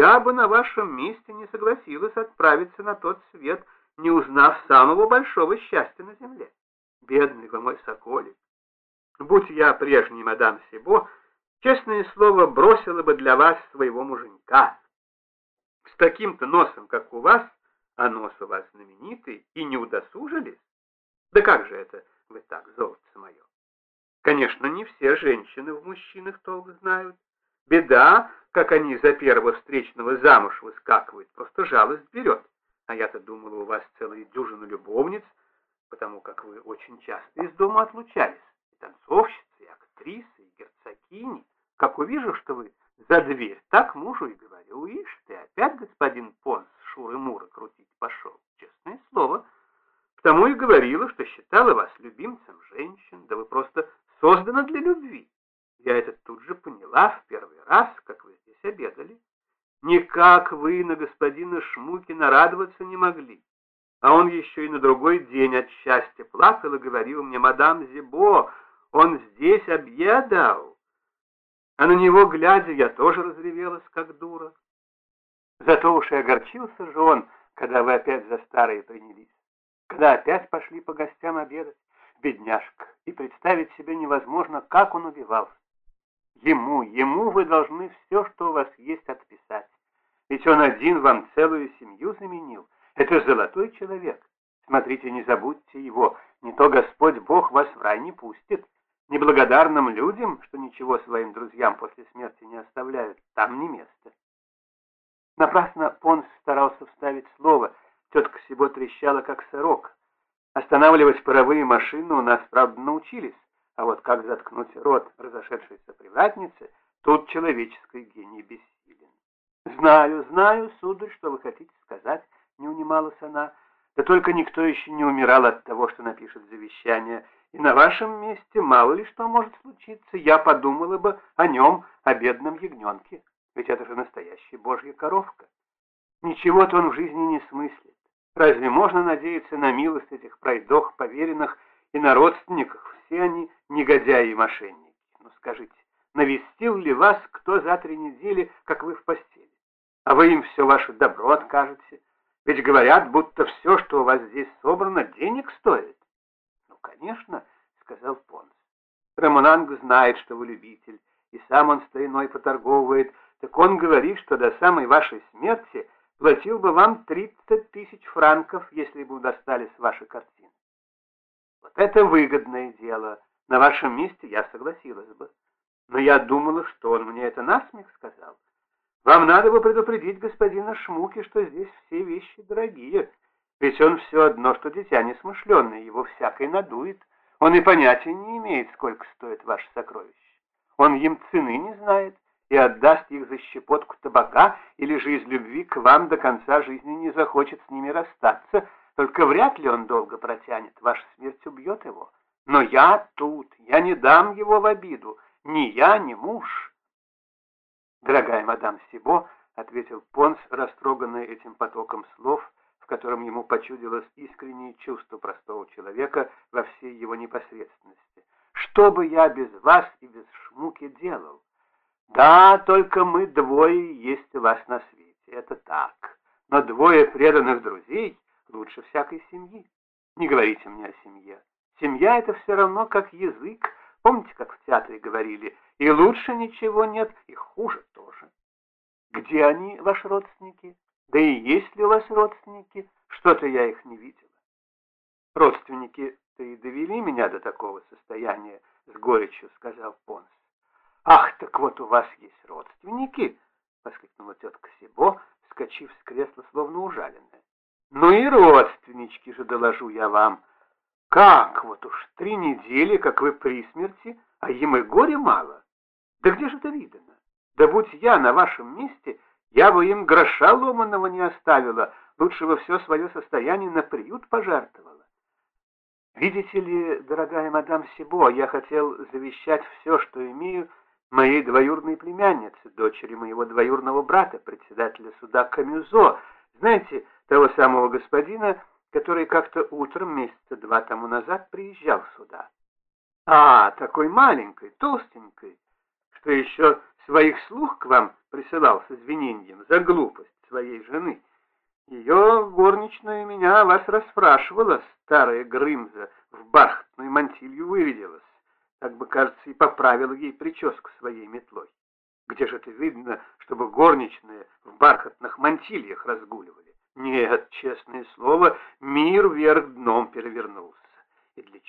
Я бы на вашем месте не согласилась отправиться на тот свет, не узнав самого большого счастья на земле. Бедный вы мой соколик. Будь я прежней мадам Сибо, честное слово, бросила бы для вас своего муженька. С таким-то носом, как у вас, а нос у вас знаменитый, и не удосужились? Да как же это вы так, золотце мое? Конечно, не все женщины в мужчинах толк знают. Беда, как они за первого встречного замуж выскакивают, просто жалость берет. А я-то думала, у вас целая дюжина любовниц, потому как вы очень часто из дома отлучались. И танцовщицы, и актрисы, и герцогини. Как увижу, что вы за дверь, так мужу и говорю, ишь ты, опять господин Понс Шуры-Муры крутить пошел. Честное слово. Потому и говорила, что считала вас любимцем женщин, да вы просто созданы для любви. Я это тут же поняла в первый раз, как вы здесь обедали. Никак вы на господина Шмукина радоваться не могли. А он еще и на другой день от счастья плакал и говорил мне, «Мадам Зибо, он здесь обедал». А на него, глядя, я тоже разревелась, как дура. Зато уж и огорчился же он, когда вы опять за старые принялись, когда опять пошли по гостям обедать, бедняжка, и представить себе невозможно, как он убивался. Ему, ему вы должны все, что у вас есть, отписать. Ведь он один вам целую семью заменил. Это золотой человек. Смотрите, не забудьте его. Не то Господь Бог вас в рай не пустит. Неблагодарным людям, что ничего своим друзьям после смерти не оставляют, там не место. Напрасно Понс старался вставить слово. Тетка Сибо трещала, как сорок. Останавливать паровые машины у нас, правда, научились. А вот как заткнуть рот разошедшейся привратнице, тут человеческий гений бессилен. «Знаю, знаю, сударь, что вы хотите сказать», — не унималась она. «Да только никто еще не умирал от того, что напишет завещание, и на вашем месте мало ли что может случиться. Я подумала бы о нем, о бедном ягненке, ведь это же настоящая божья коровка. Ничего-то он в жизни не смыслит. Разве можно надеяться на милость этих пройдох поверенных и на родственниках все они негодяи и мошенники. Ну скажите, навестил ли вас кто за три недели, как вы в постели? А вы им все ваше добро откажете? Ведь говорят, будто все, что у вас здесь собрано, денег стоит. Ну, конечно, сказал Понс. Рамонанг знает, что вы любитель, и сам он стариной поторговывает, так он говорит, что до самой вашей смерти платил бы вам 30 тысяч франков, если бы достались ваши картины. Вот это выгодное дело. На вашем месте я согласилась бы. Но я думала, что он мне это насмех сказал. Вам надо бы предупредить господина Шмуки, что здесь все вещи дорогие. Ведь он все одно, что дитя несмышленное, его всякой надует. Он и понятия не имеет, сколько стоит ваше сокровище. Он им цены не знает и отдаст их за щепотку табака, или же из любви к вам до конца жизни не захочет с ними расстаться, только вряд ли он долго протянет, ваша смерть убьет его. Но я тут, я не дам его в обиду, ни я, ни муж. Дорогая мадам Сибо, ответил Понс, растроганный этим потоком слов, в котором ему почудилось искреннее чувство простого человека во всей его непосредственности. Что бы я без вас и без Шмуки делал? Да, только мы двое есть у вас на свете, это так. Но двое преданных друзей лучше всякой семьи. Не говорите мне о семье. Семья это все равно как язык. Помните, как в театре говорили, и лучше ничего нет, и хуже тоже. Где они, ваши родственники? Да и есть ли у вас родственники? Что-то я их не видела. Родственники-то и довели меня до такого состояния, с горечью сказал Понс. Ах, так вот у вас есть родственники? Воскликнула тетка Сибо, вскочив с кресла, словно ужаленная. Ну и родственнички же, доложу я вам. Как, вот уж три недели, как вы при смерти, а им и горе мало? Да где же это видано? Да будь я на вашем месте, я бы им гроша ломаного не оставила, лучше бы все свое состояние на приют пожертвовала. Видите ли, дорогая мадам Сибо, я хотел завещать все, что имею, моей двоюродной племяннице, дочери моего двоюродного брата, председателя суда Камюзо, знаете, того самого господина, который как-то утром месяца два тому назад приезжал сюда. А, такой маленькой, толстенькой, что еще своих слуг к вам присылал с извинением за глупость своей жены. Ее горничная меня вас расспрашивала, старая Грымза, в бархатную мантилью вырядилась. Так бы, кажется, и поправила ей прическу своей метлой. Где же это видно, чтобы горничные в бархатных мантильях разгуливали? Нет, честное слово, мир вверх дном перевернулся. И для чего?